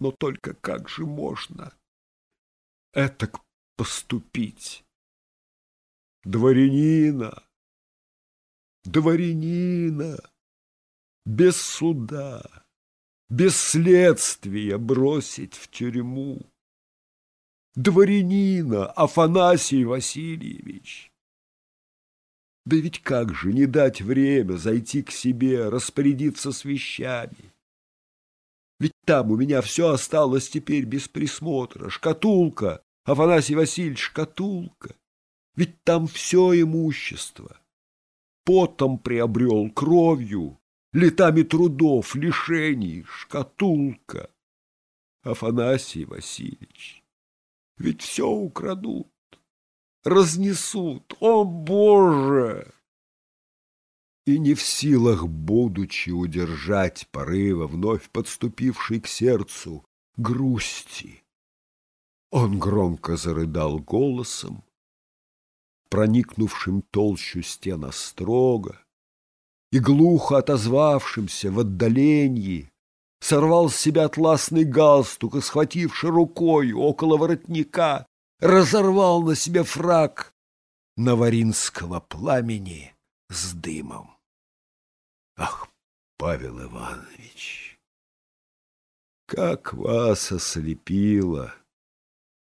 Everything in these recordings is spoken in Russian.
Но только как же можно этак поступить? Дворянина, дворянина, без суда, без следствия бросить в тюрьму. Дворянина Афанасий Васильевич. Да ведь как же не дать время зайти к себе, распорядиться с вещами? Ведь там у меня все осталось теперь без присмотра. Шкатулка, Афанасий Васильевич, шкатулка. Ведь там все имущество. Потом приобрел, кровью, летами трудов, лишений, шкатулка. Афанасий Васильевич, ведь все украдут, разнесут, о Боже! И не в силах, будучи, удержать порыва, вновь подступившей к сердцу, грусти. Он громко зарыдал голосом, проникнувшим толщу стена строго, и глухо отозвавшимся в отдалении, сорвал с себя атласный галстук и, схвативши рукой около воротника, разорвал на себе фраг наваринского пламени с дымом. Ах, Павел Иванович, как вас ослепило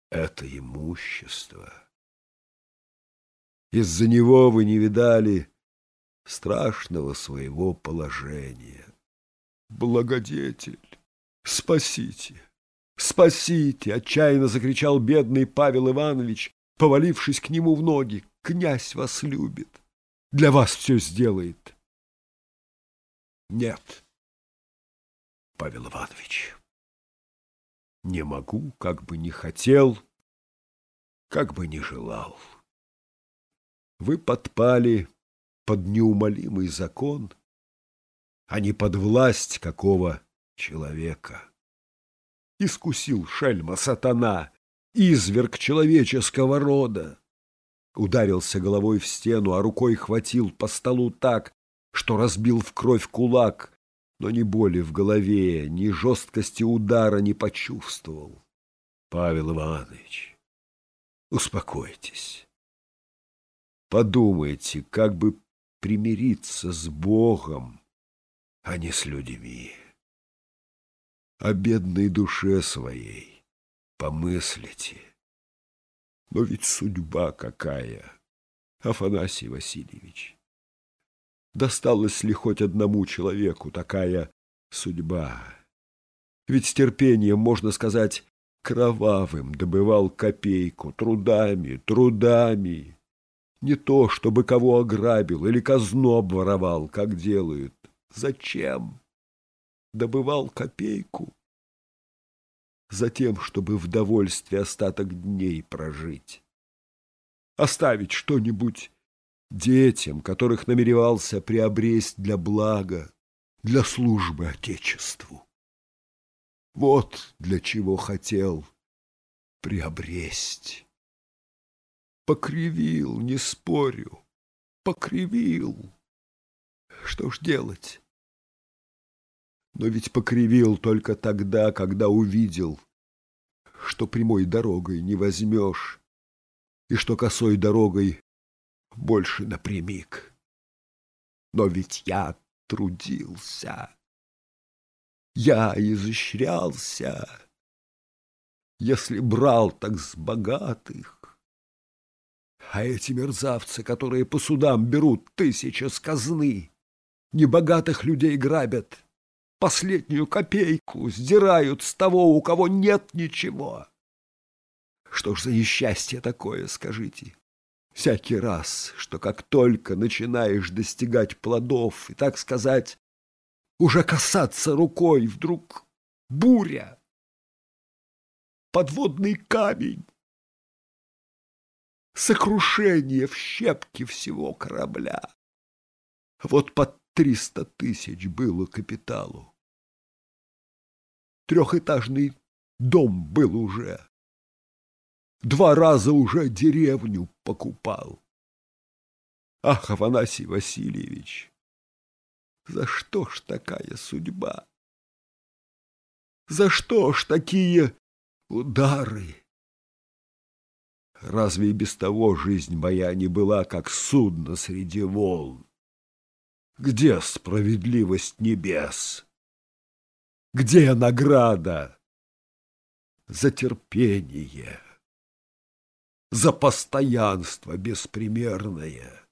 это имущество! Из-за него вы не видали страшного своего положения. Благодетель, спасите, спасите! Отчаянно закричал бедный Павел Иванович, повалившись к нему в ноги. Князь вас любит, для вас все сделает. Нет, Павел Иванович, не могу, как бы не хотел, как бы не желал. Вы подпали под неумолимый закон, а не под власть какого человека. Искусил шельма сатана, изверг человеческого рода. Ударился головой в стену, а рукой хватил по столу так, что разбил в кровь кулак, но ни боли в голове, ни жесткости удара не почувствовал. Павел Иванович, успокойтесь. Подумайте, как бы примириться с Богом, а не с людьми. О бедной душе своей помыслите. Но ведь судьба какая, Афанасий Васильевич. Досталась ли хоть одному человеку такая судьба? Ведь с терпением, можно сказать, кровавым добывал копейку трудами, трудами. Не то, чтобы кого ограбил или казну обворовал, как делают. Зачем? Добывал копейку. Затем, чтобы в довольстве остаток дней прожить. Оставить что-нибудь детям, которых намеревался приобресть для блага, для службы Отечеству. Вот для чего хотел приобресть. Покривил, не спорю, покривил. Что ж делать? Но ведь покривил только тогда, когда увидел, что прямой дорогой не возьмешь, и что косой дорогой больше напрямик. Но ведь я трудился, я изощрялся, если брал так с богатых, а эти мерзавцы, которые по судам берут тысячи с казны, небогатых людей грабят, последнюю копейку сдирают с того, у кого нет ничего. Что ж за несчастье такое, скажите? Всякий раз, что как только начинаешь достигать плодов и, так сказать, уже касаться рукой, вдруг буря, подводный камень, сокрушение в щепки всего корабля. Вот под триста тысяч было капиталу. Трехэтажный дом был уже. Два раза уже деревню покупал. Ах, Афанасий Васильевич, за что ж такая судьба? За что ж такие удары? Разве и без того жизнь моя не была, как судно среди волн? Где справедливость небес? Где награда за терпение, за постоянство беспримерное?